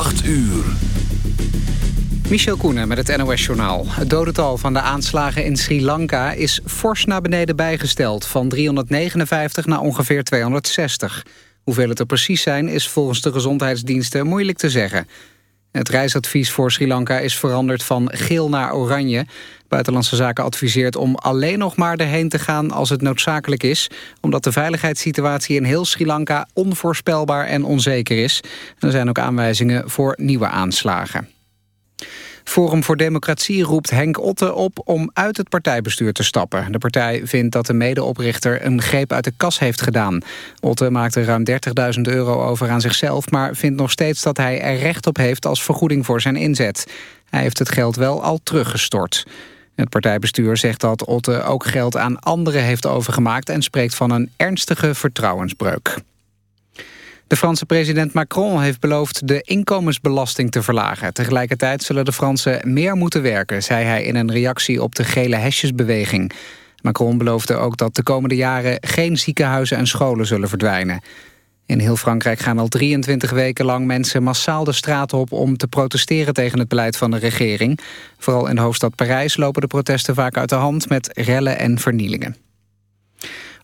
8 uur. Michel Koenen met het NOS-journaal. Het dodental van de aanslagen in Sri Lanka is fors naar beneden bijgesteld... van 359 naar ongeveer 260. Hoeveel het er precies zijn is volgens de gezondheidsdiensten moeilijk te zeggen. Het reisadvies voor Sri Lanka is veranderd van geel naar oranje. Buitenlandse Zaken adviseert om alleen nog maar erheen te gaan als het noodzakelijk is. Omdat de veiligheidssituatie in heel Sri Lanka onvoorspelbaar en onzeker is. Er zijn ook aanwijzingen voor nieuwe aanslagen. Forum voor Democratie roept Henk Otte op om uit het partijbestuur te stappen. De partij vindt dat de medeoprichter een greep uit de kas heeft gedaan. Otte maakte ruim 30.000 euro over aan zichzelf... maar vindt nog steeds dat hij er recht op heeft als vergoeding voor zijn inzet. Hij heeft het geld wel al teruggestort. Het partijbestuur zegt dat Otte ook geld aan anderen heeft overgemaakt... en spreekt van een ernstige vertrouwensbreuk. De Franse president Macron heeft beloofd de inkomensbelasting te verlagen. Tegelijkertijd zullen de Fransen meer moeten werken, zei hij in een reactie op de gele hesjesbeweging. Macron beloofde ook dat de komende jaren geen ziekenhuizen en scholen zullen verdwijnen. In heel Frankrijk gaan al 23 weken lang mensen massaal de straat op om te protesteren tegen het beleid van de regering. Vooral in de hoofdstad Parijs lopen de protesten vaak uit de hand met rellen en vernielingen.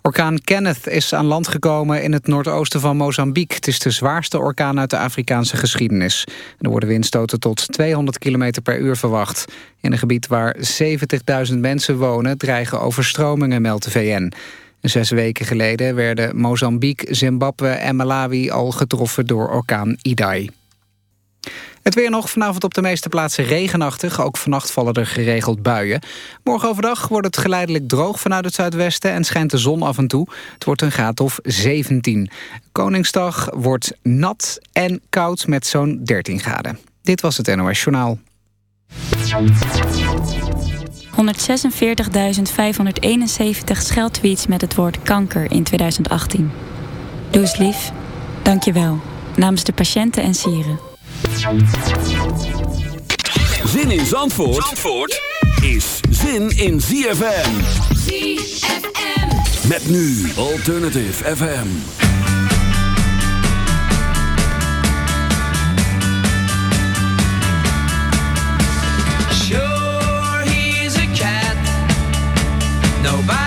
Orkaan Kenneth is aan land gekomen in het noordoosten van Mozambique. Het is de zwaarste orkaan uit de Afrikaanse geschiedenis. Er worden windstoten tot 200 km per uur verwacht. In een gebied waar 70.000 mensen wonen dreigen overstromingen, meldt de VN. Zes weken geleden werden Mozambique, Zimbabwe en Malawi al getroffen door orkaan Idai. Het weer nog vanavond op de meeste plaatsen regenachtig. Ook vannacht vallen er geregeld buien. Morgen overdag wordt het geleidelijk droog vanuit het zuidwesten... en schijnt de zon af en toe. Het wordt een graad of 17. Koningsdag wordt nat en koud met zo'n 13 graden. Dit was het NOS Journaal. 146.571 scheldtweets met het woord kanker in 2018. Doe lief. Dank je wel. Namens de patiënten en sieren. Zin in Zandvoort, Zandvoort is zin in ZFM. ZFM. Met nu Alternative FM. Sure, he's a cat. Nobody's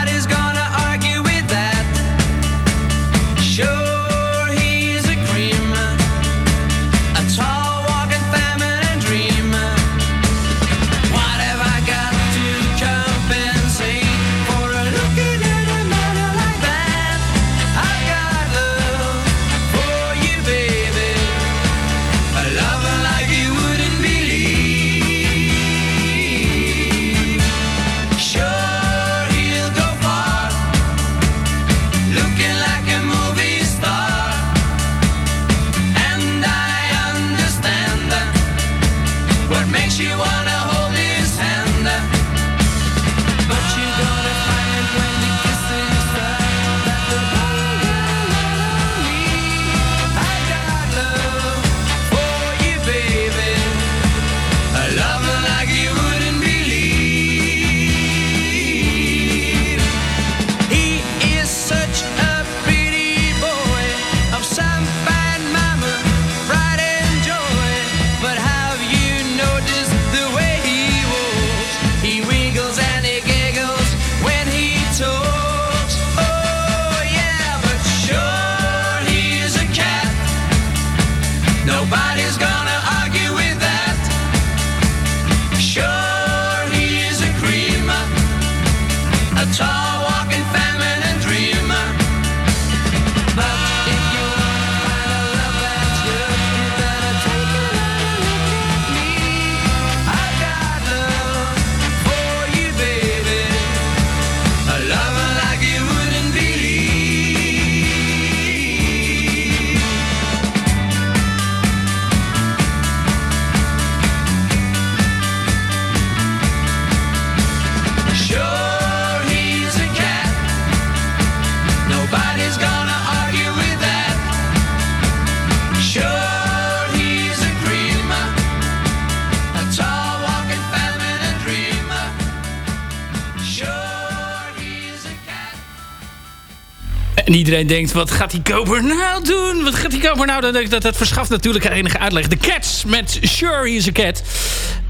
iedereen denkt, wat gaat die koper nou doen? Wat gaat die koper nou doen? Dat, dat verschaft natuurlijk enige uitleg. De Cats met Sure He's a Cat.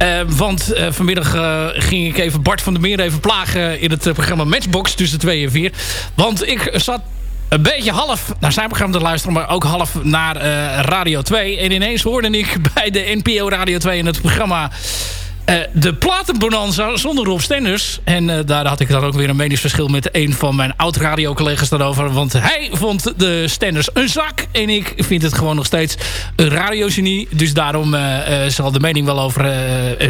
Uh, want uh, vanmiddag uh, ging ik even Bart van der Meer even plagen... in het programma Matchbox tussen 2 en 4. Want ik zat een beetje half naar zijn programma te luisteren... maar ook half naar Radio 2. En ineens hoorde ik bij de NPO Radio 2 in het programma... Uh, de platenbonanza zonder Rob Stenders. En uh, daar had ik dan ook weer een meningsverschil met een van mijn oud-radio-collega's daarover. Want hij vond de Stenders een zak. En ik vind het gewoon nog steeds een radiogenie. Dus daarom uh, zal de mening wel over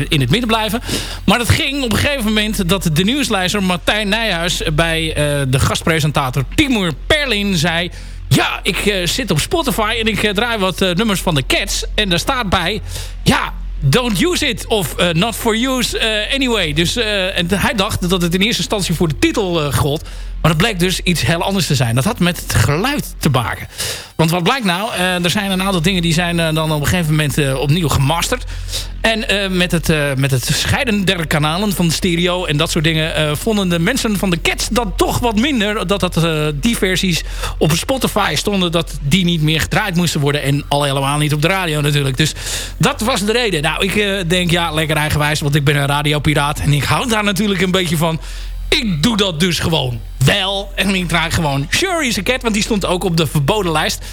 in het midden blijven. Maar het ging op een gegeven moment dat de nieuwsleider Martijn Nijhuis... bij de gastpresentator Timur Perlin zei... Ja, ik zit op Spotify en ik draai wat nummers van de Cats. En daar staat bij... Ja, don't use it of uh, not for use uh, anyway. Dus uh, en hij dacht dat het in eerste instantie voor de titel gold. Maar dat bleek dus iets heel anders te zijn. Dat had met het geluid te maken. Want wat blijkt nou? Uh, er zijn een aantal dingen die zijn uh, dan op een gegeven moment uh, opnieuw gemasterd. En met, het, met het scheiden der kanalen van de stereo en dat soort dingen... vonden de mensen van de Cats dat toch wat minder. Dat, dat die versies op Spotify stonden... dat die niet meer gedraaid moesten worden. En al helemaal niet op de radio natuurlijk. Dus dat was de reden. Nou, ik denk ja, lekker eigenwijs. Want ik ben een radiopiraat. En ik hou daar natuurlijk een beetje van. Ik doe dat dus gewoon wel. En ik draai gewoon is a Cat. Want die stond ook op de verboden lijst.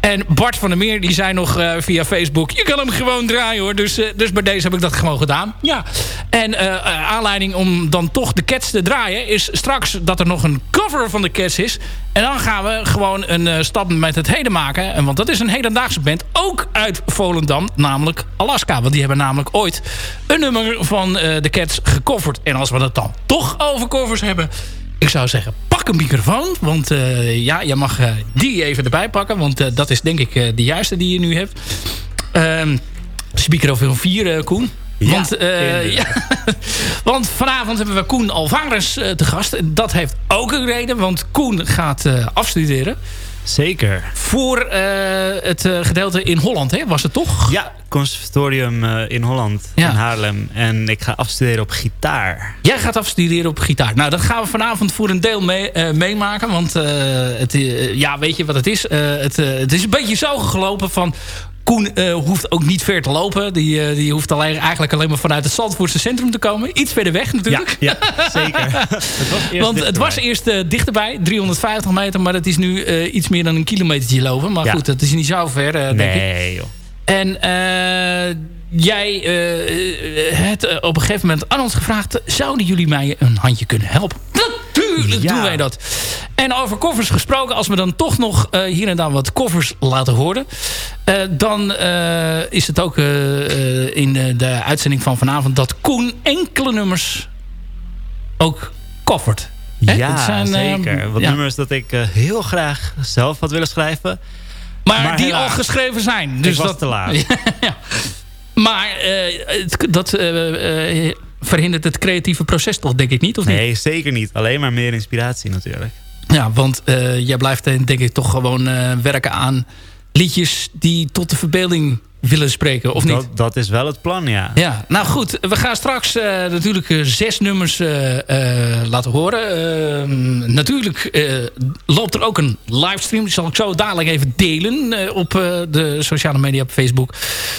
En Bart van der Meer die zei nog uh, via Facebook... je kan hem gewoon draaien hoor. Dus, uh, dus bij deze heb ik dat gewoon gedaan. Ja. En uh, aanleiding om dan toch de Cats te draaien... is straks dat er nog een cover van de Cats is. En dan gaan we gewoon een stap met het heden maken. En want dat is een hedendaagse band. Ook uit Volendam. Namelijk Alaska. Want die hebben namelijk ooit een nummer van de Cats gecoverd. En als we het dan toch over covers hebben... Ik zou zeggen, pak een microfoon. Want uh, ja, je mag uh, die even erbij pakken. Want uh, dat is denk ik de juiste die je nu hebt. Speaker van 4, Koen. Ja, want, ja, want vanavond hebben we Koen Alvarez te gast. En dat heeft ook een reden. Want Koen gaat afstuderen. Zeker. Voor uh, het uh, gedeelte in Holland, hè? was het toch? Ja, conservatorium uh, in Holland, ja. in Haarlem. En ik ga afstuderen op gitaar. Jij gaat afstuderen op gitaar. Nou, dat gaan we vanavond voor een deel mee, meemaken. Want het, ja, weet je wat het is? het, het is een beetje zo gelopen van... Koen uh, hoeft ook niet ver te lopen. Die, uh, die hoeft alleen, eigenlijk alleen maar vanuit het Zandvoortse centrum te komen. Iets verder weg natuurlijk. Ja, ja zeker. het was Want het was eerst uh, dichterbij, 350 meter. Maar het is nu iets meer dan een kilometertje lopen. Maar ja. goed, dat is niet zo ver, denk nee, ik. joh. En jij hebt op een gegeven moment aan ons gevraagd... zouden jullie mij een handje kunnen helpen? Natuurlijk ja. doen wij dat. En over covers gesproken, als we dan toch nog uh, hier en daar wat covers laten horen... Uh, dan uh, is het ook in de uitzending van vanavond... dat Koen enkele nummers ook covert. Ja, zijn, zeker. Wat ja. nummers dat ik heel graag zelf had willen schrijven. Maar, maar die helaas, al geschreven zijn. Dus dat, te laat. ja. Maar dat verhindert het creatieve proces toch, denk ik niet? Of niet? Nee, zeker niet. Alleen maar meer inspiratie natuurlijk. Ja, want uh, jij blijft denk ik toch gewoon uh, werken aan liedjes die tot de verbeelding willen spreken, of dat, niet? Dat is wel het plan, ja. Ja, nou goed. We gaan straks uh, natuurlijk zes nummers laten horen. natuurlijk loopt er ook een livestream. Die zal ik zo dadelijk even delen op de sociale media op Facebook.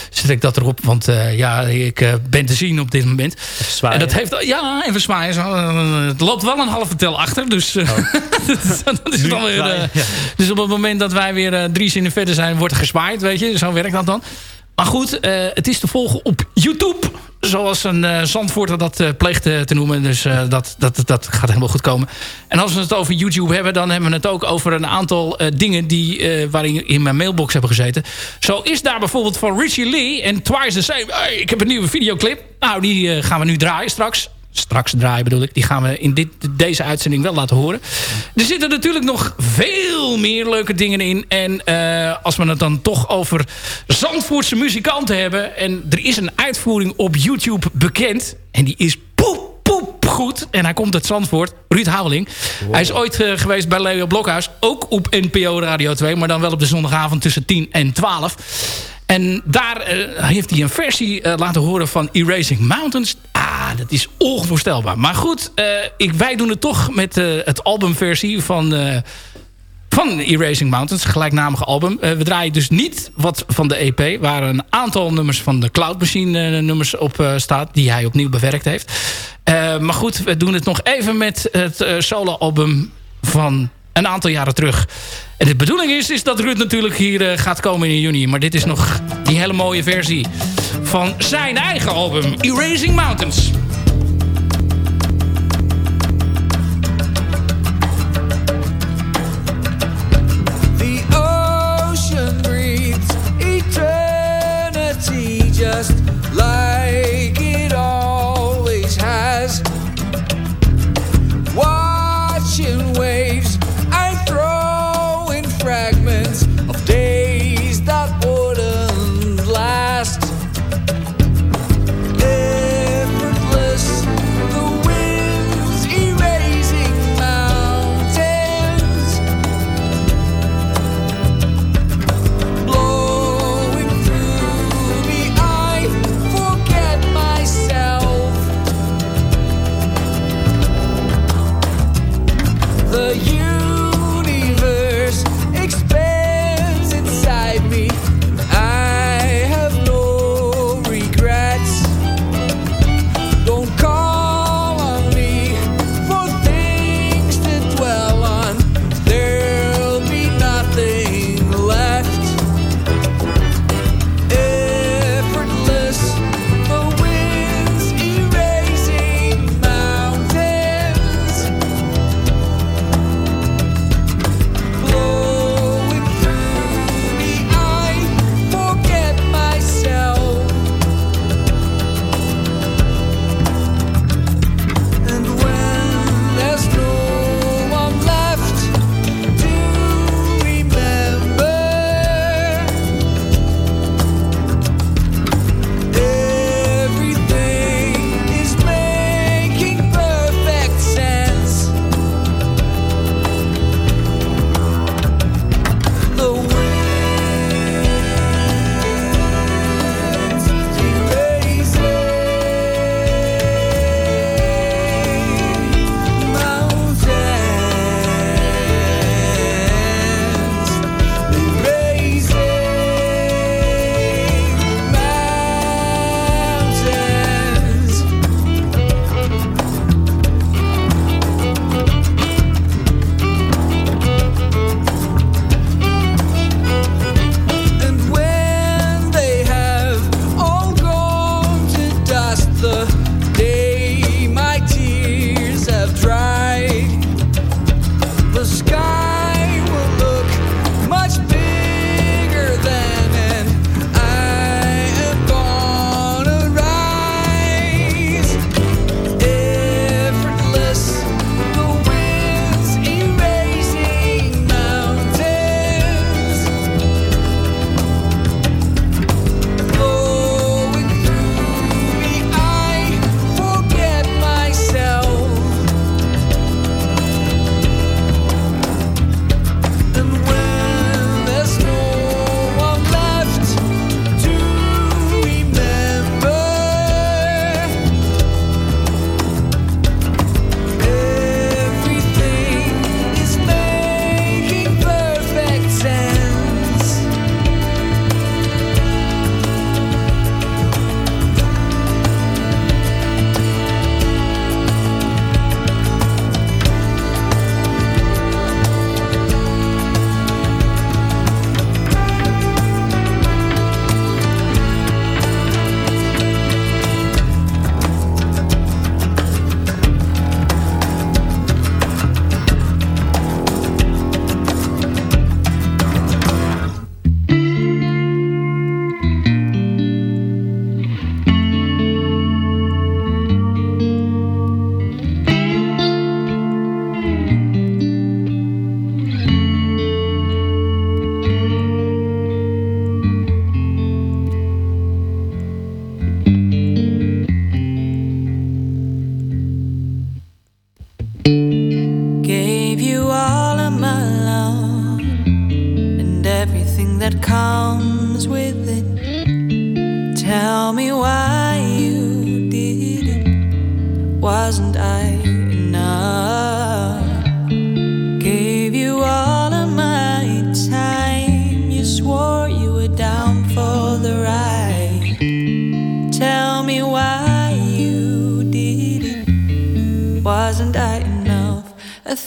Zet ik dat erop, want ja, ik ben te zien op dit moment. En dat heeft, ja, even zwaaien. het loopt wel een halve tel achter, dus... Oh. dat is dan weer, ja. Dus op het moment dat wij weer drie zinnen verder zijn, wordt er gezwaaid, weet je. Zo werkt dat dan. Maar goed, uh, het is te volgen op YouTube. Zoals een uh, Zandvoorter dat uh, pleegt te noemen. Dus dat, dat, dat gaat helemaal goed komen. En als we het over YouTube hebben... dan hebben we het ook over een aantal dingen... die waarin in mijn mailbox hebben gezeten. Zo is daar bijvoorbeeld van Richie Lee en Twice the Same. Ik heb een nieuwe videoclip. Nou, die gaan we nu draaien straks straks draaien bedoel ik. Die gaan we in dit, deze uitzending wel laten horen. Er zitten natuurlijk nog veel meer leuke dingen in. En uh, als we het dan toch over Zandvoortse muzikanten hebben. En er is een uitvoering op YouTube bekend. En die is poep, poep goed. En hij komt uit Zandvoort. Ruud Haveling. Wow. Hij is ooit uh, geweest bij Leo Blokhuis. Ook op NPO Radio 2. Maar dan wel op de zondagavond tussen 10 en 12. En daar uh, heeft hij een versie uh, laten horen van Erasing Mountains. Ah, dat is onvoorstelbaar. Maar goed, uh, ik, wij doen het toch met het albumversie van, van Erasing Mountains, gelijknamige album. Eh, we draaien dus niet wat van de EP... waar een aantal nummers van de Cloud Machine nummers op staat... die hij opnieuw bewerkt heeft. maar goed, we doen het nog even met het solo-album van een aantal jaren terug. En de bedoeling is, is dat Ruud natuurlijk hier gaat komen in juni. Maar dit is nog die hele mooie versie van zijn eigen album... Erasing Mountains. just like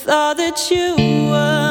thought that you were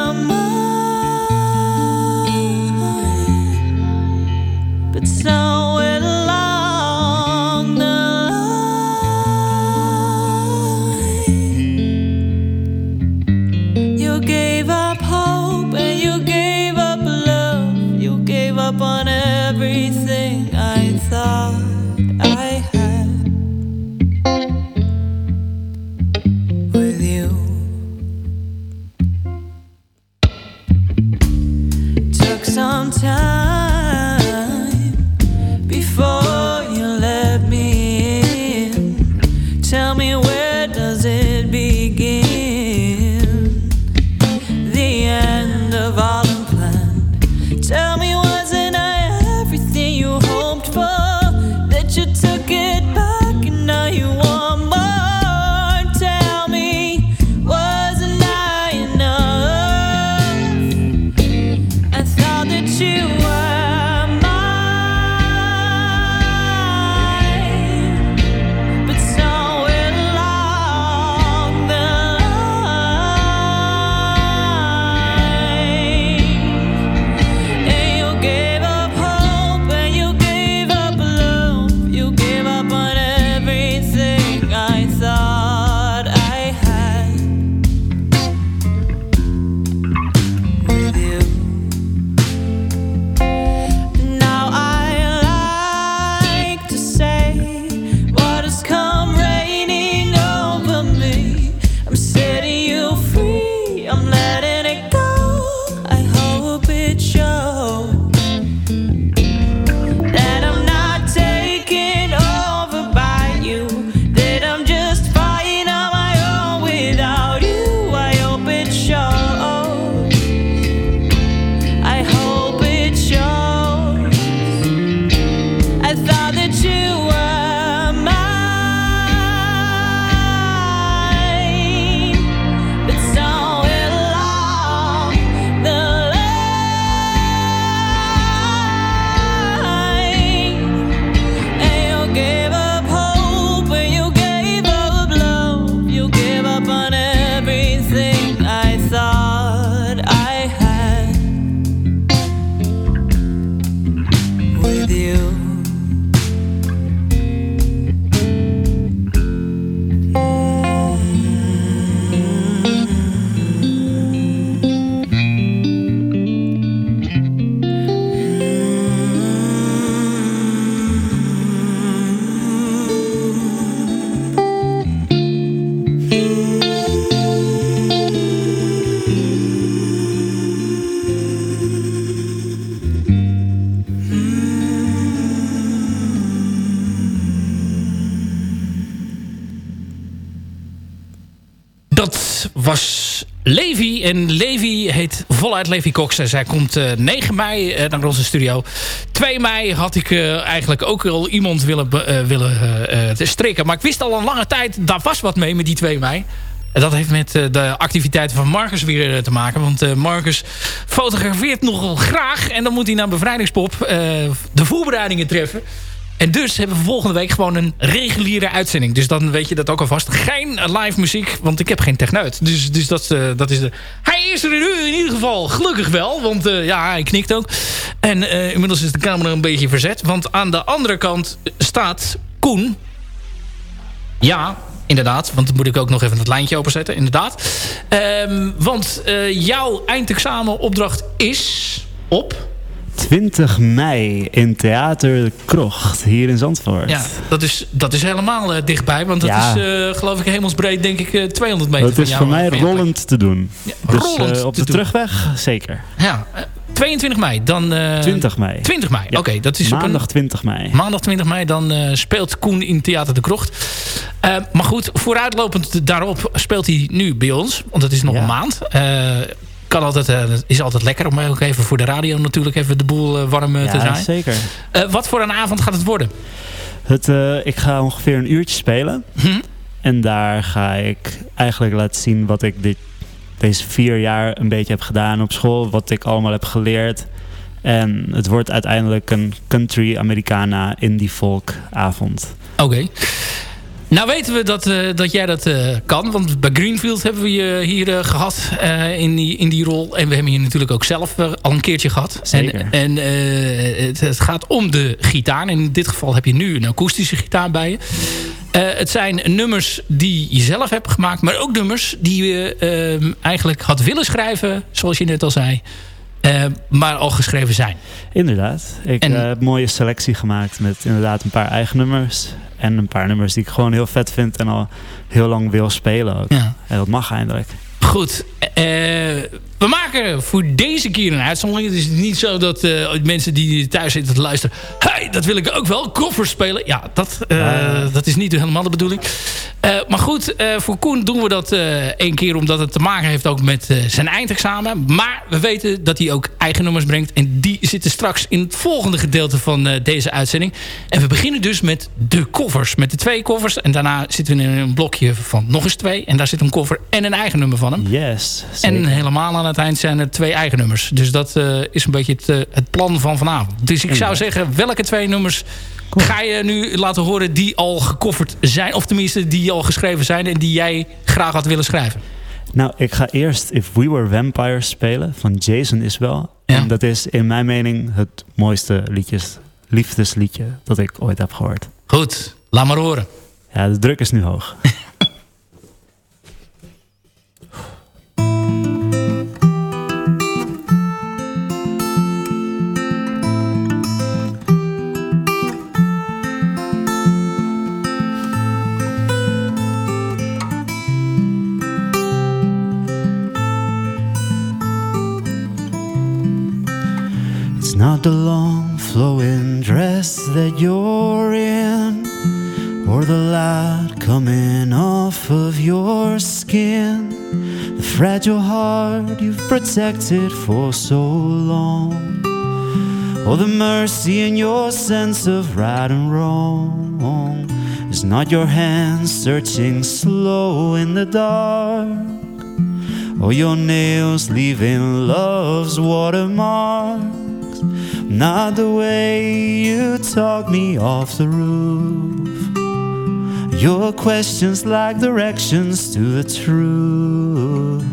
En Levi heet voluit Levi Cox. Zij komt eh, 9 mei eh, naar onze studio. 2 mei had ik eh, eigenlijk ook al iemand willen, willen strikken. Maar ik wist al een lange tijd, daar was wat mee met die 2 mei. En dat heeft met de activiteiten van Marcus weer te maken. Want Marcus fotografeert nogal graag. En dan moet hij naar Bevrijdingspop de voorbereidingen treffen. En dus hebben we volgende week gewoon een reguliere uitzending. Dus dan weet je dat ook alvast. Geen live muziek, want ik heb geen techneut. Dus, dus dat, eh, dat is de... Hij is er nu in ieder geval gelukkig wel. Want eh, ja, hij knikt ook. En eh, inmiddels is de camera een beetje verzet. Want aan de andere kant staat Koen. Ja, inderdaad. Want dan moet ik ook nog even het lijntje openzetten. Inderdaad. Ehm, want eh, jouw eindexamenopdracht is op... 20 mei in Theater de Krocht, hier in Zandvoort. Ja, dat is, dat is helemaal eh, dichtbij. Want dat Ja. is, eh, geloof ik, hemelsbreed, denk ik, eh, 200 meter Het van is jou, voor mij rollend te doen. dus rollend eh, op de doen. terugweg zeker. Ja, eh, 22 mei. Dan, eh, 20 mei. 20 mei, Ja. oké. dat is op Maandag een, 20 mei. maandag 20 mei. Dan eh, speelt Koen in Theater de Krocht. Eh, maar goed, vooruitlopend daarop speelt hij nu bij ons. Want het is nog Ja. een maand. Kan altijd, eh, het is altijd lekker om ook even voor de radio natuurlijk even de boel eh, warm eh, te Ja, draaien. zeker. Wat voor een avond gaat het worden? Het, ik ga ongeveer een uurtje spelen. Hm? En daar ga ik eigenlijk laten zien wat ik dit, deze vier jaar een beetje heb gedaan op school. Wat ik allemaal heb geleerd. En het wordt uiteindelijk een country Americana indie folk avond. Oké. Nou weten we dat, eh, dat jij dat eh, kan. Want bij Greenfield hebben we je hier eh, gehad eh, in, die, in die rol. En we hebben je natuurlijk ook zelf al een keertje gehad. Zeker. En, en het, het gaat om de gitaar. En in dit geval heb je nu een akoestische gitaar bij je. Het zijn nummers die je zelf hebt gemaakt. Maar ook nummers die je ehm, eigenlijk had willen schrijven. Zoals je net al zei. Eh, maar al geschreven zijn. Inderdaad. Ik eh, heb een mooie selectie gemaakt met inderdaad een paar eigen nummers. En een paar nummers die ik gewoon heel vet vind en al heel lang wil spelen ook. Ja. En dat mag eindelijk. Goed. eh, we maken voor deze keer een uitzondering. Het is niet zo dat eh, mensen die thuis zitten te luisteren... hey, dat wil ik ook wel, koffers spelen. Ja, dat, eh, dat is niet helemaal de bedoeling. Maar goed, voor Koen doen we dat één keer... omdat het te maken heeft ook met zijn eindexamen. Maar we weten dat hij ook eigen nummers brengt. En die zitten straks in het volgende gedeelte van deze uitzending. En we beginnen dus met de covers. Met de twee covers. En daarna zitten we in een blokje van nog eens twee. En daar zit een cover en een eigen nummer van hem. Yes. En helemaal aan het eind zijn er twee eigen nummers. Dus dat eh, is een beetje het, eh, het plan van vanavond. Dus ik zou zeggen, welke twee nummers ga je nu laten horen die al gecoverd zijn? Of tenminste, die al geschreven zijn en die jij graag had willen schrijven? Nou, ik ga eerst If We Were Vampires spelen van Jason Isbell. Ja. En dat is in mijn mening het mooiste liedjes, liefdesliedje dat ik ooit heb gehoord. Goed, laat maar horen. Ja, de druk is nu hoog. not the long flowing dress that you're in, or the light coming off of your skin, the fragile heart you've protected for so long, or the mercy in your sense of right and wrong. It's not your hands searching slow in the dark. Or your nails leaving love's watermarks. Not the way you talk me off the roof. Your questions like directions to the truth.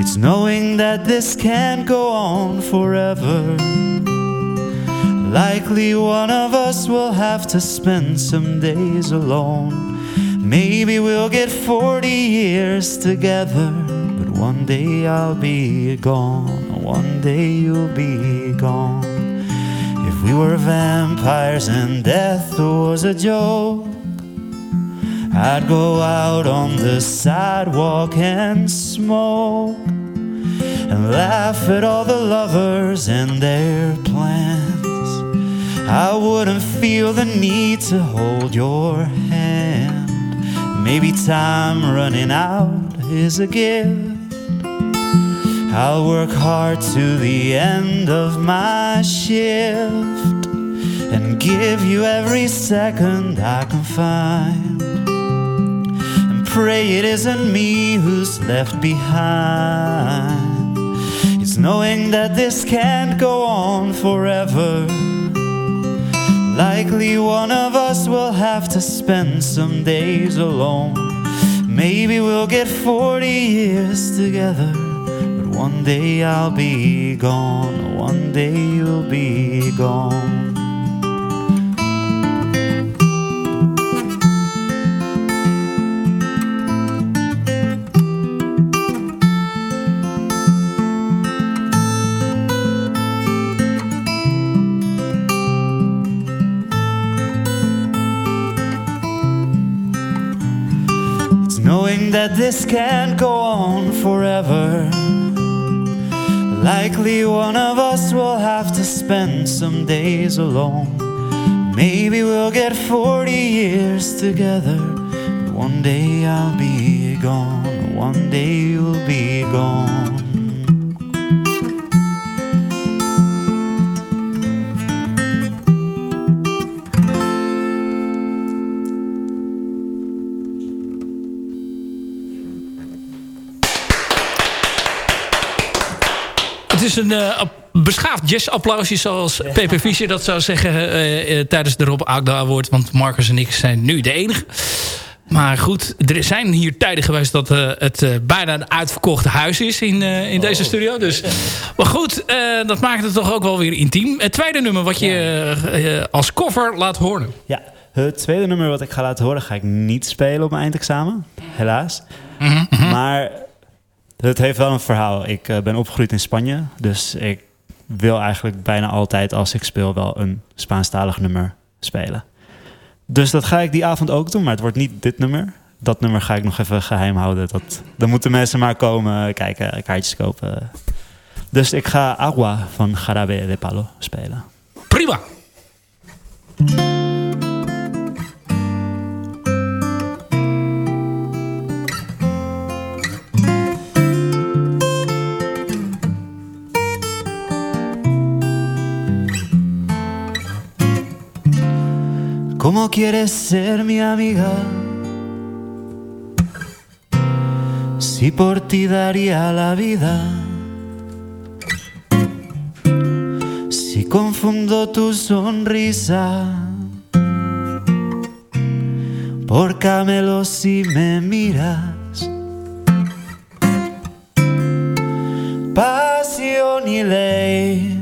It's knowing that this can't go on forever. Likely one of us will have to spend some days alone. Maybe we'll get 40 years together. But one day I'll be gone. One day you'll be gone. We were vampires and death was a joke, I'd go out on the sidewalk and smoke and laugh at all the lovers and their plans. I wouldn't feel the need to hold your hand. Maybe time running out is a gift. I'll work hard to the end of my shift and give you every second I can find. And pray it isn't me who's left behind. It's knowing that this can't go on forever. Likely one of us will have to spend some days alone. Maybe we'll get 40 years together. One day I'll be gone. One day you'll be gone. It's knowing that this can't go on forever. Likely one of us will have to spend some days alone. Maybe we'll get 40 years together. But one day I'll be gone. One day you'll be gone. Is een ap- beschaafd jazzapplausje... zoals Pepe Fischer dat zou zeggen eh, eh, tijdens de Rob Agda Award. Want Marcus en ik zijn nu de enige. Maar goed, er zijn hier tijden geweest dat het bijna een uitverkocht huis is in, in deze studio. Dus, maar goed, dat maakt het toch ook wel weer intiem. Het tweede nummer wat je als cover laat horen. Ja, het tweede nummer wat ik ga laten horen ga ik niet spelen op mijn eindexamen. Helaas. Maar het heeft wel een verhaal. Ik eh, ben opgegroeid in Spanje. Dus ik wil eigenlijk bijna altijd als ik speel wel een Spaanstalig nummer spelen. Dus dat ga ik die avond ook doen. Maar het wordt niet dit nummer. Dat nummer ga ik nog even geheim houden. Dat, dan moeten mensen maar komen kijken, kaartjes kopen. Dus ik ga Agua van Jarabe de Palo spelen. Prima. ¿Cómo quieres ser mi amiga? Si por ti daría la vida. Si confundo tu sonrisa por camelo si me miras. Pasión y ley.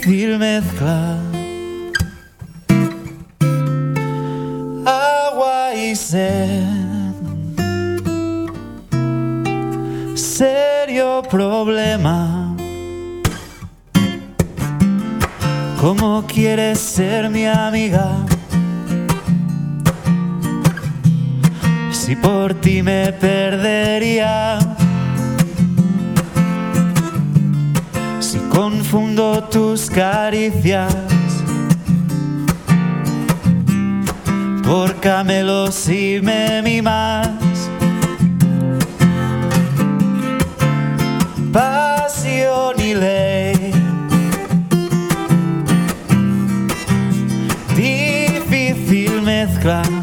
Difícil mezcla. Agua y sed. Serio problema. ¿Cómo quieres ser mi amiga? Si por ti me perdería. Si confundo tus caricias por camelos y me mimas. Pasión y ley. Difícil mezcla.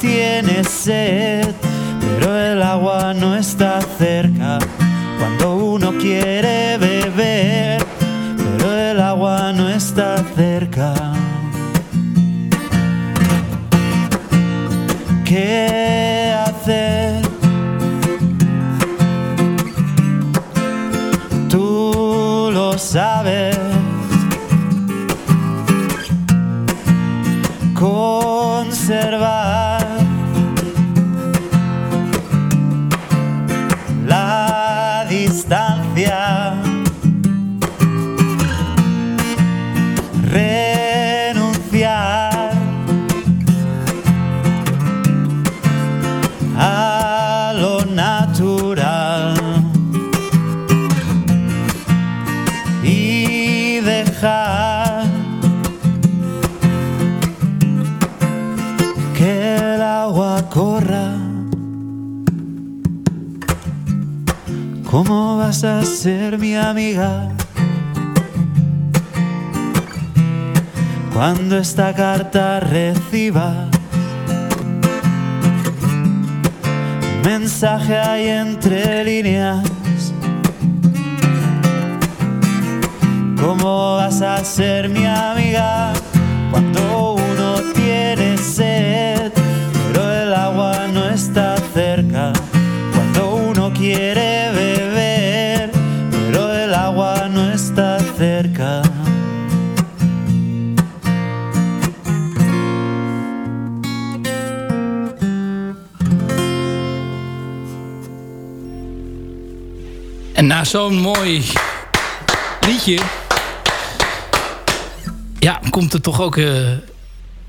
Tiene sed, pero el agua no está cerca. Cuando esta carta reciba mensaje hay entre líneas. ¿Cómo vas a ser mi amiga cuando zo'n mooi liedje... Ja, komt er toch ook, eh,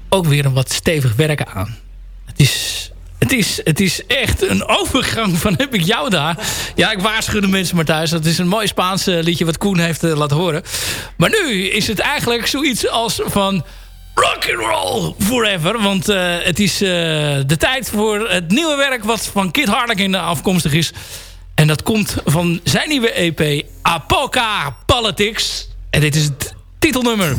ook weer een wat stevig werken aan. Het is, het, is, het is echt een overgang van heb ik jou daar. Ja, ik waarschuw de mensen maar thuis. Dat is een mooi Spaans eh, liedje wat Koen heeft eh, laten horen. Maar nu is het eigenlijk zoiets als van... Rock and roll forever. Want het is de tijd voor het nieuwe werk wat van Kid Harlequin afkomstig is. En dat komt van zijn nieuwe EP Apoca Politics. En dit is het titelnummer.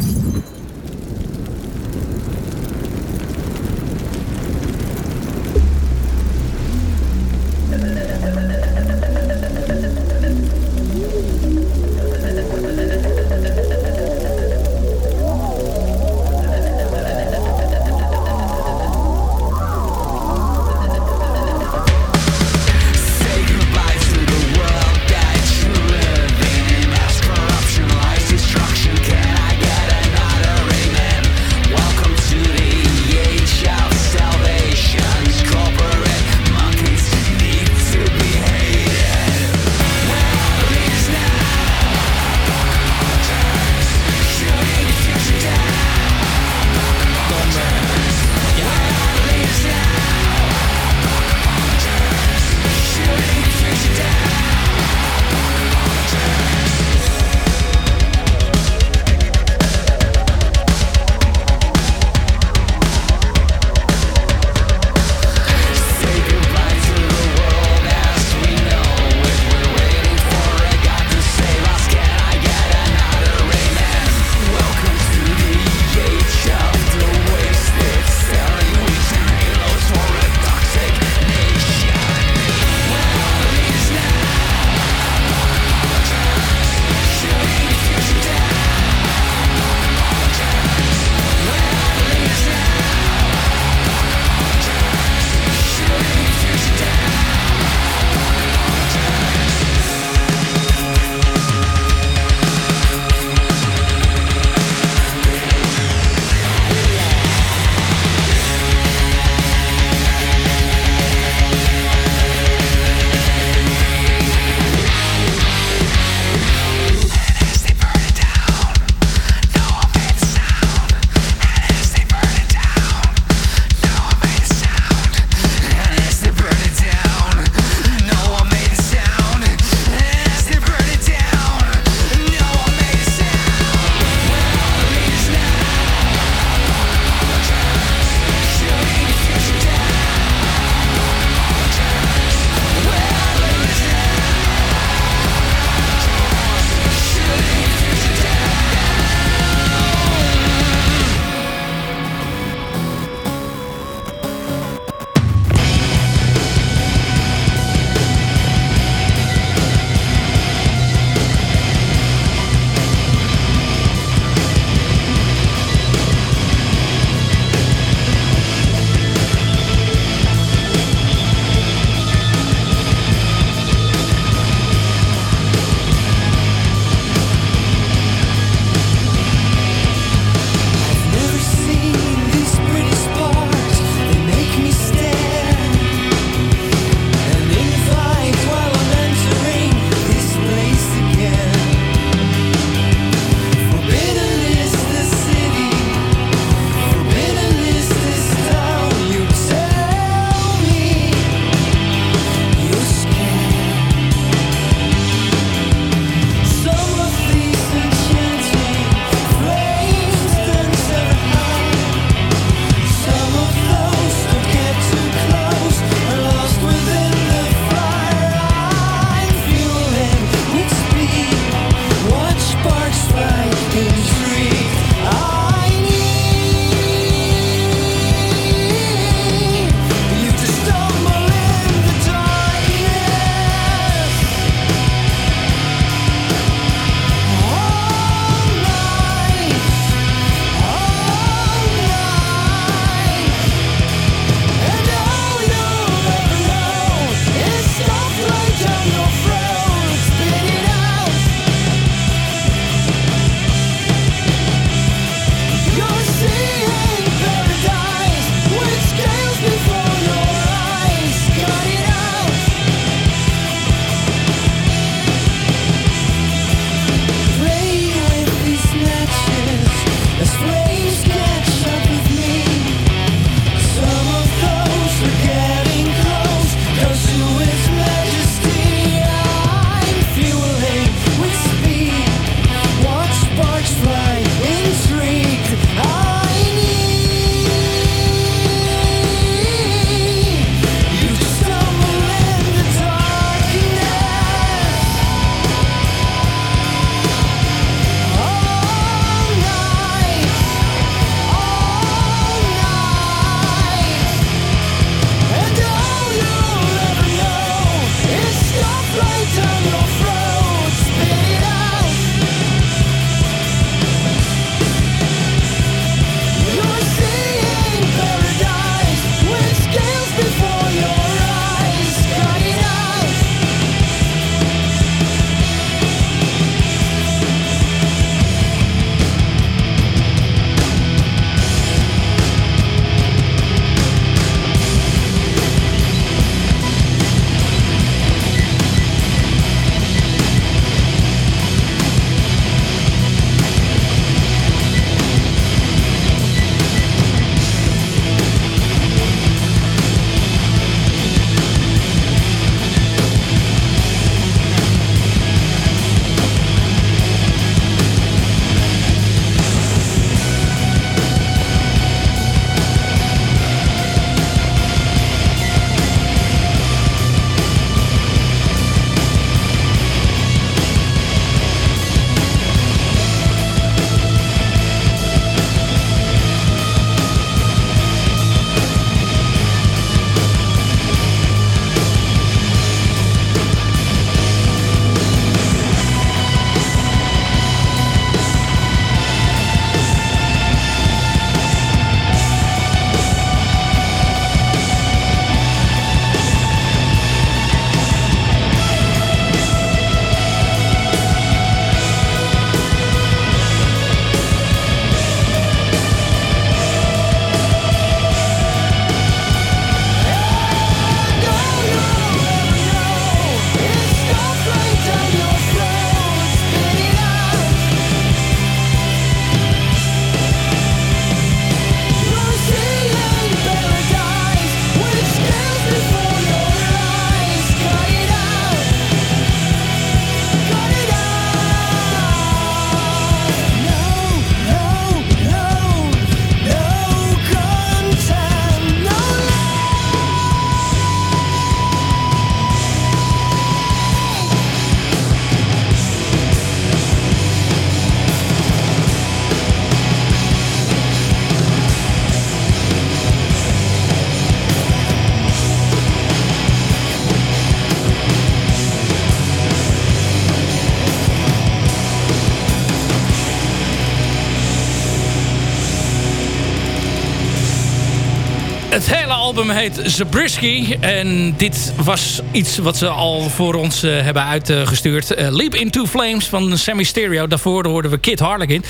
Het hele album heet Zabriskie. En dit was iets wat ze al voor ons eh, hebben uitgestuurd. Eh, Leap Into Flames van Sammy Stereo. Daarvoor hoorden we Kid Harlequin.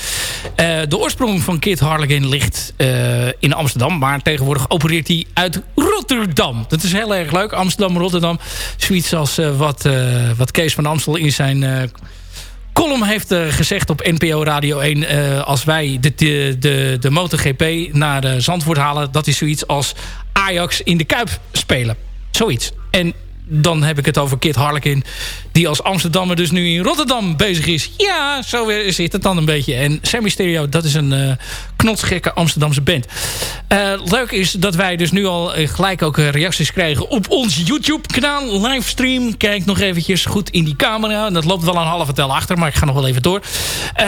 Eh, de oorsprong van Kid Harlequin ligt in Amsterdam. Maar tegenwoordig opereert hij uit Rotterdam. Dat is heel erg leuk. Amsterdam-Rotterdam. Zoiets als wat, wat Kees van Amstel in zijn... column heeft eh, gezegd op NPO Radio 1... eh, als wij de, de, de, de MotoGP naar eh, Zandvoort halen... dat is zoiets als Ajax in de Kuip spelen. Zoiets. En dan heb ik het over Kit Harlequin... die als Amsterdammer dus nu in Rotterdam bezig is. Ja, zo zit het dan een beetje. En Sammy Stereo, dat is een eh knotsgekke Amsterdamse band. Eh, leuk is dat wij dus nu al eh, gelijk ook reacties krijgen... op ons YouTube-kanaal, livestream. Kijk nog eventjes goed in die camera. Dat loopt wel een halve tel achter, maar ik ga nog wel even door. Eh,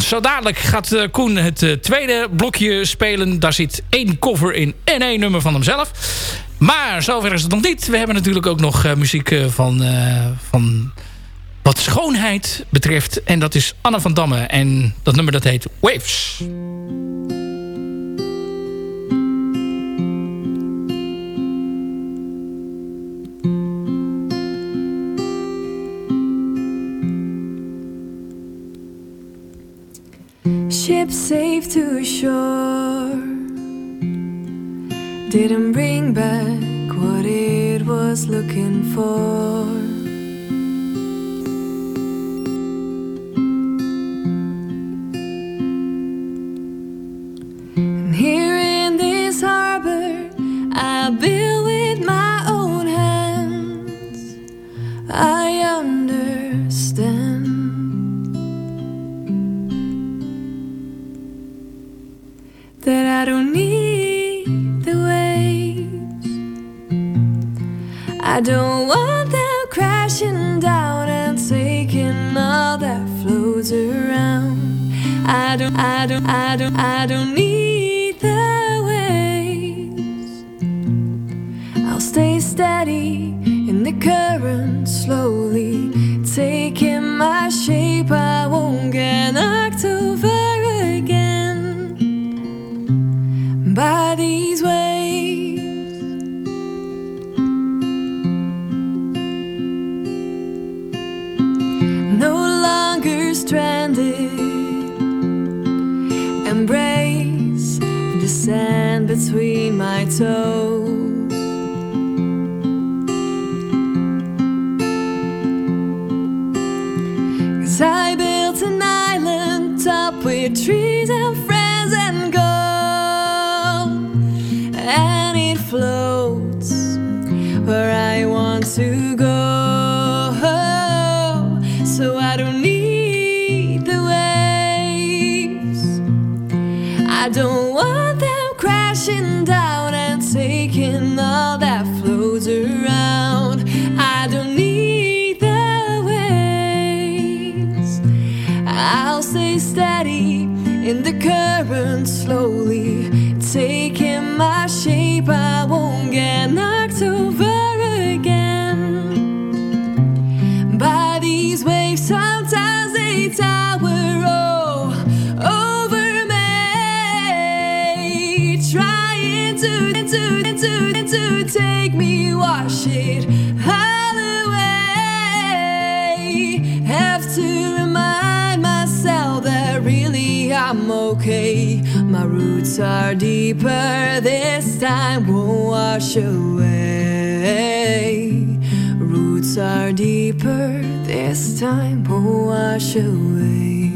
zo dadelijk gaat Koen het tweede blokje spelen. Daar zit één cover in en één nummer van hemzelf. Maar zover is het nog niet. We hebben natuurlijk ook nog eh, muziek eh, van, eh, van wat schoonheid betreft. En dat is Anne van Damme. En dat nummer dat heet Waves. Ship safe to shore didn't bring back what it was looking for. In the current, slowly taking my shape. I won't get knocked over again by these waves. Sometimes they tower oh, over me, trying to to to to take me, wash it roots are deeper this time, won't wash away. Roots are deeper this time, won't wash away.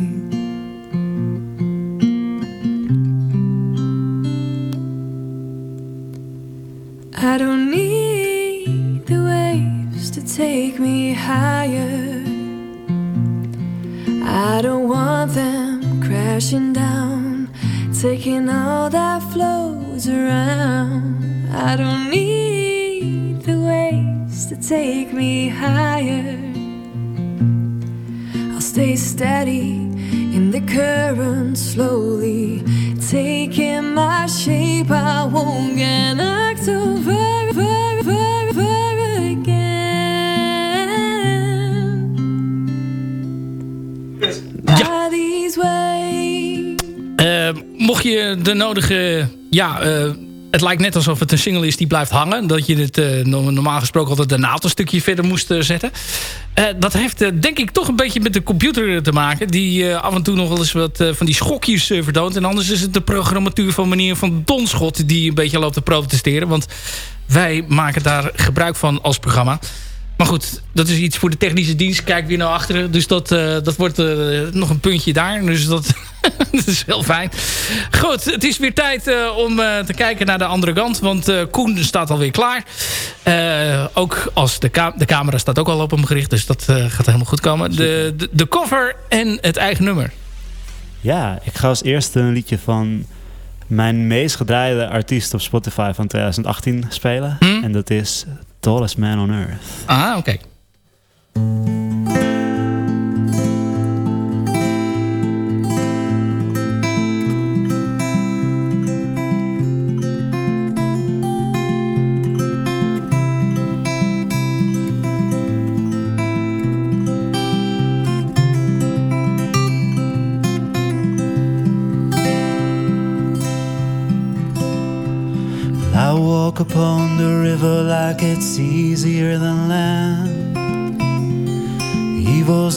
I don't need the waves to take me higher. I don't want them crashing down, taking all that flows around. I don't need the waves to take me higher. I'll stay steady in the current, slowly taking my shape. I won't get knocked over, je de nodige ja, eh, het lijkt net alsof het een single is die blijft hangen. Dat je het eh, no- normaal gesproken altijd naald een stukje verder moest eh, zetten. Dat heeft denk ik toch een beetje met de computer te maken. Die af en toe nog wel eens wat van die schokjes vertoont. En anders is het de programmatuur van meneer Van Donschot... die een beetje loopt te protesteren. Want wij maken daar gebruik van als programma. Maar goed, dat is iets voor de technische dienst. Kijk weer naar achteren. Dus dat, eh, dat wordt eh, nog een puntje daar. Dus dat, dat is heel fijn. Goed, het is weer tijd eh, om te kijken naar de andere kant. Want Koen staat alweer klaar. Ook als de, ka- de camera staat ook al op hem gericht. Dus dat gaat helemaal goed komen. De, de, de cover en het eigen nummer. Ja, ik ga als eerste een liedje van mijn meest gedraaide artiest op Spotify van 2018 spelen. Hm? En dat is Tallest Man on Earth. Ah, oké.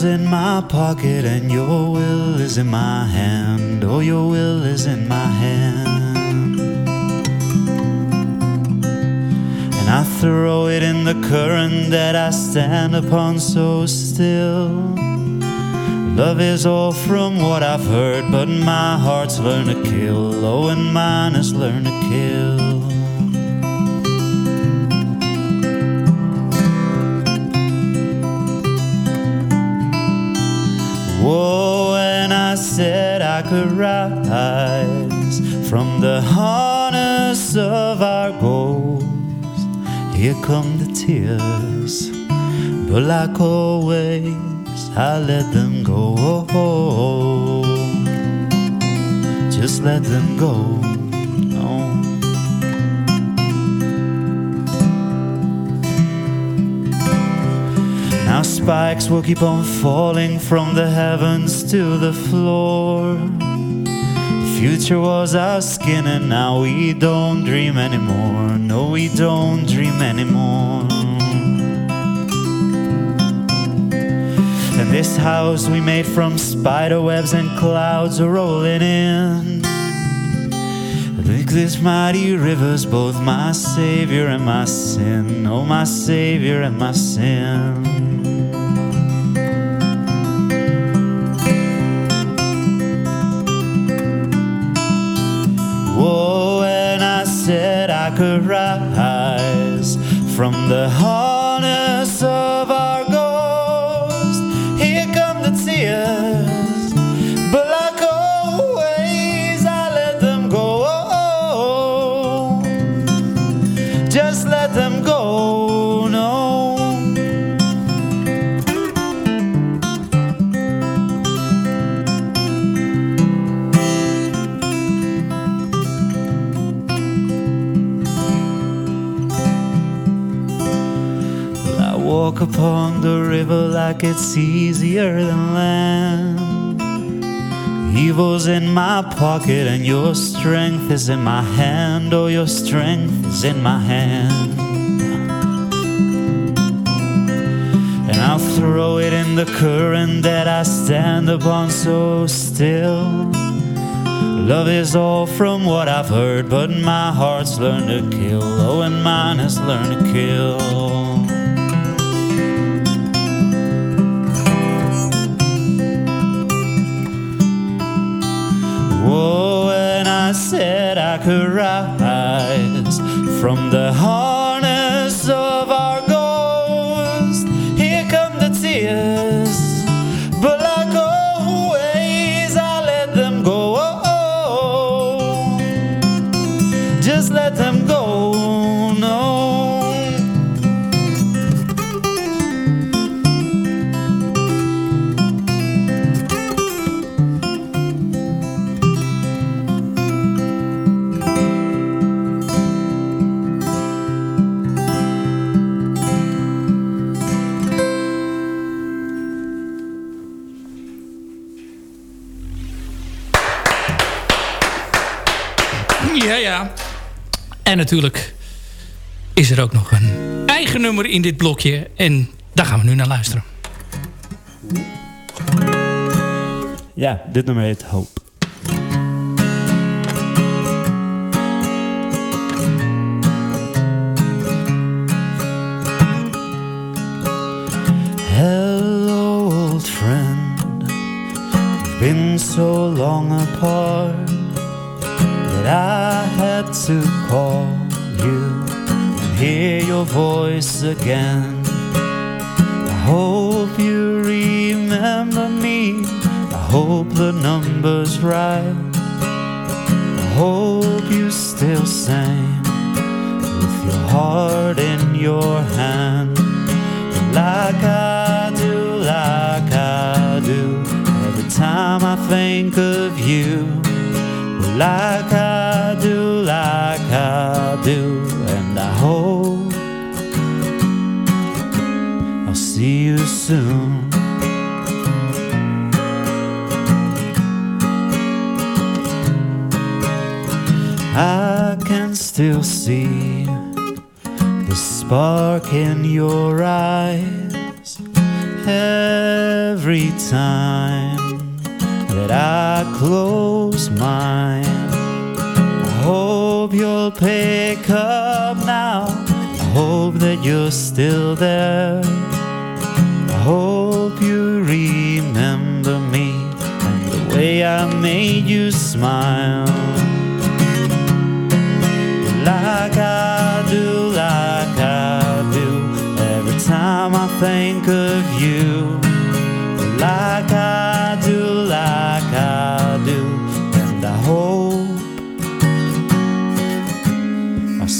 In my pocket and your will is in my hand. Oh, your will is in my hand. And I throw it in the current that I stand upon so still. Love is all from what I've heard, but my heart's learned to kill. Oh, and mine has learned to kill. Whoa, and I said I could rise from the harness of our ghost. Here come the tears, but like always, I let them go. Just let them go. Now spikes will keep on falling from the heavens to the floor. The future was our skin, and now we don't dream anymore. No, we don't dream anymore. And this house we made from spider webs and clouds are rolling in. Like this mighty river's both my savior and my sin. Oh, my savior and my sin. From the harness river like it's easier than land. Evil's in my pocket and your strength is in my hand. Oh, your strength is in my hand. And I'll throw it in the current that I stand upon so still. Love is all from what I've heard, but my heart's learned to kill. Oh, and mine has learned to kill. her from the heart. Natuurlijk is er ook nog een eigen nummer in dit blokje. En daar gaan we nu naar luisteren. Ja, dit nummer heet Hope. Hello, old friend. We've been so long apart that I had to call hear your voice again. I hope you remember me. I hope the number's right. I hope you still sing with your heart in your hand. Like I do, like I do. Every time I think of you. Like I do, like I do. Hope I'll see you soon. I can still see the spark in your eyes every time that I close mine. You'll pick up now. I hope that you're still there. I hope you remember me and the way I made you smile. Like I do, like I do, every time I think of you. Like I do, like I do, and I hope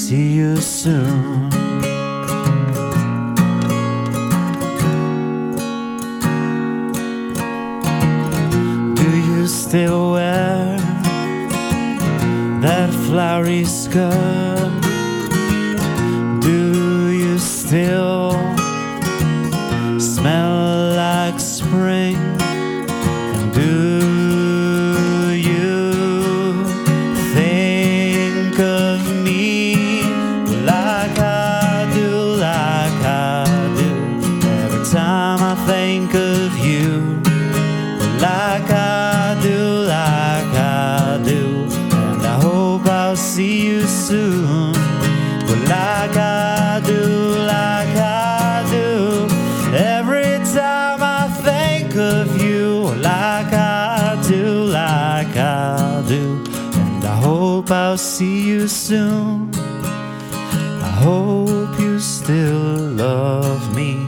see you soon. Do you still wear that flowery skirt? I'll see you soon. I hope you still love me.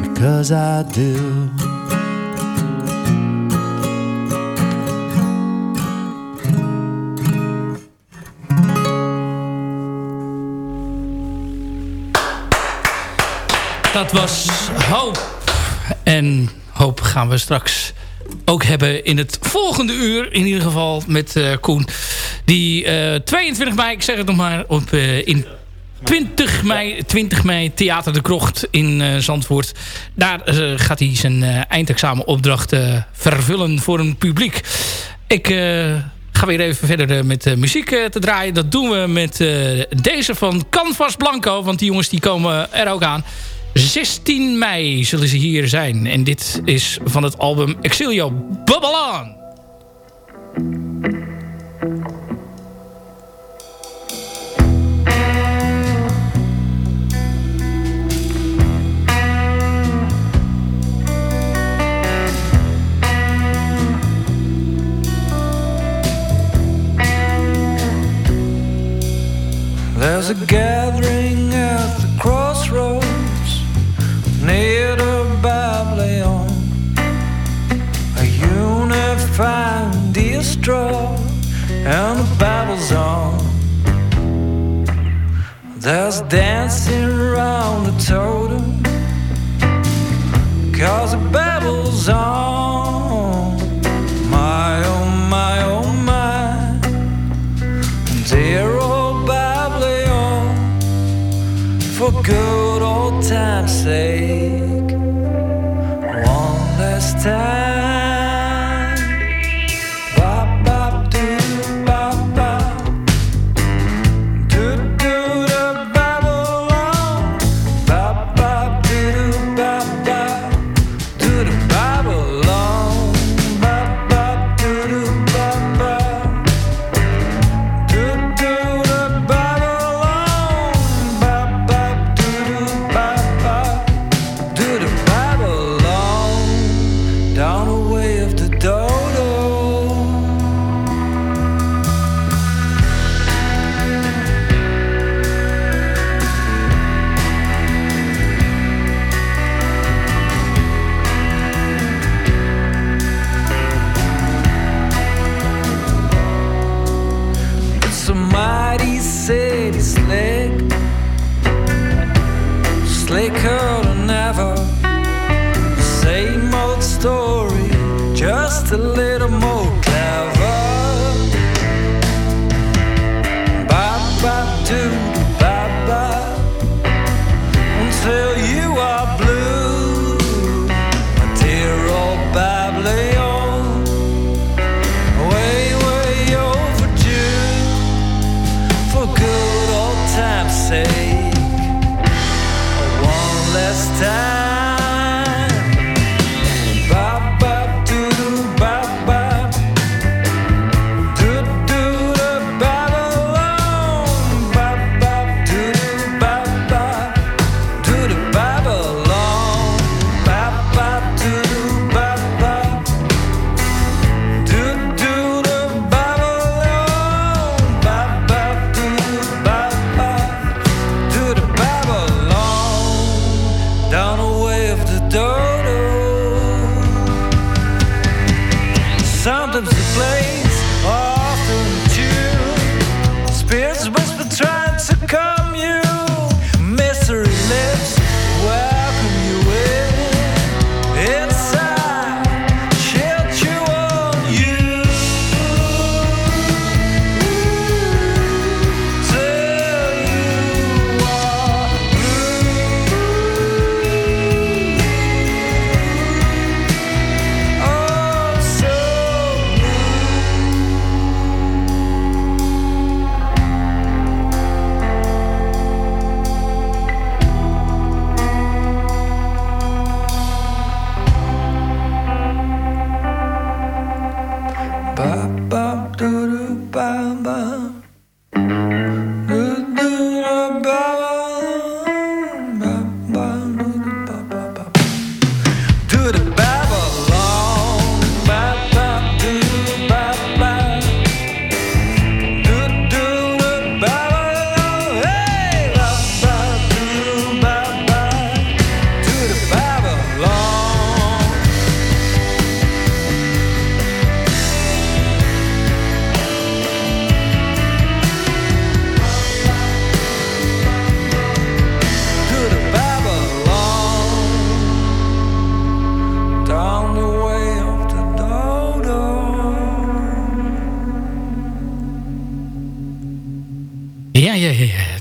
Because I do. Dat was Hoop. En Hoop gaan we straks ook hebben in het volgende uur. In ieder geval met eh, Koen. Die eh, 22 mei, ik zeg het nog maar, op, eh, in 20 mei, 20 mei Theater de Krocht in eh, Zandvoort. Daar eh, gaat hij zijn eh, eindexamenopdracht eh, vervullen voor een publiek. Ik eh, ga weer even verder eh, met eh, muziek eh, te draaien. Dat doen we met eh, deze van Canvas Blanco. Want die jongens die komen er ook aan. 16 mei zullen ze hier zijn. En dit is van het album Exilio Bubble On. There's a gathering at the near to Babylon, a unified destroy, and the battle's on. There's dancing around the totem, cause the battle's on. My oh my oh my, dear old Babylon, for good time's sake, one last time.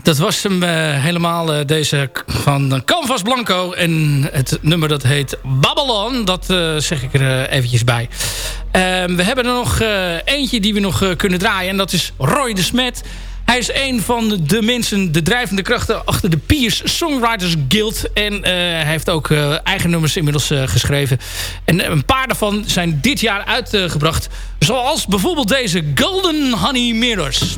Dat was hem eh, helemaal eh, deze van Canvas Blanco. En het nummer dat heet Babylon. Dat eh, zeg ik er eventjes bij. Ehm, we hebben er nog eentje die we nog kunnen draaien. En dat is Roy de Smet. Hij is een van de mensen, de drijvende krachten achter de Piers Songwriters Guild. En hij heeft ook eigen nummers inmiddels geschreven. En een paar daarvan zijn dit jaar uitgebracht. Zoals bijvoorbeeld deze Golden Honey Mirrors.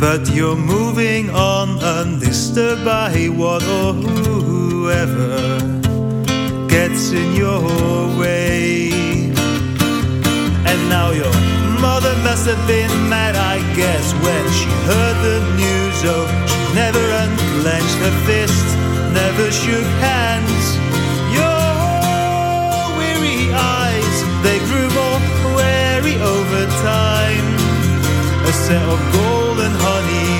But you're moving on undisturbed by what or whoever gets in your way. And now your mother must have been mad, I guess, when she heard the news. Oh, she never unclenched her fist, never shook hands. Your weary eyes, they grew more wary over time. A set of golden honey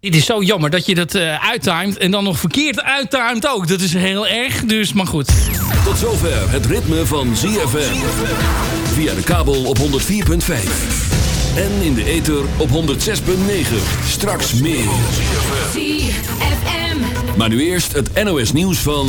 Dit is zo jammer dat je dat eh uittimed en dan nog verkeerd uittimed ook. Dat is heel erg, dus maar goed. Tot zover het ritme van ZFM. Via de kabel op 104.5. En in de ether op 106.9. Straks meer. Maar nu eerst het NOS nieuws van...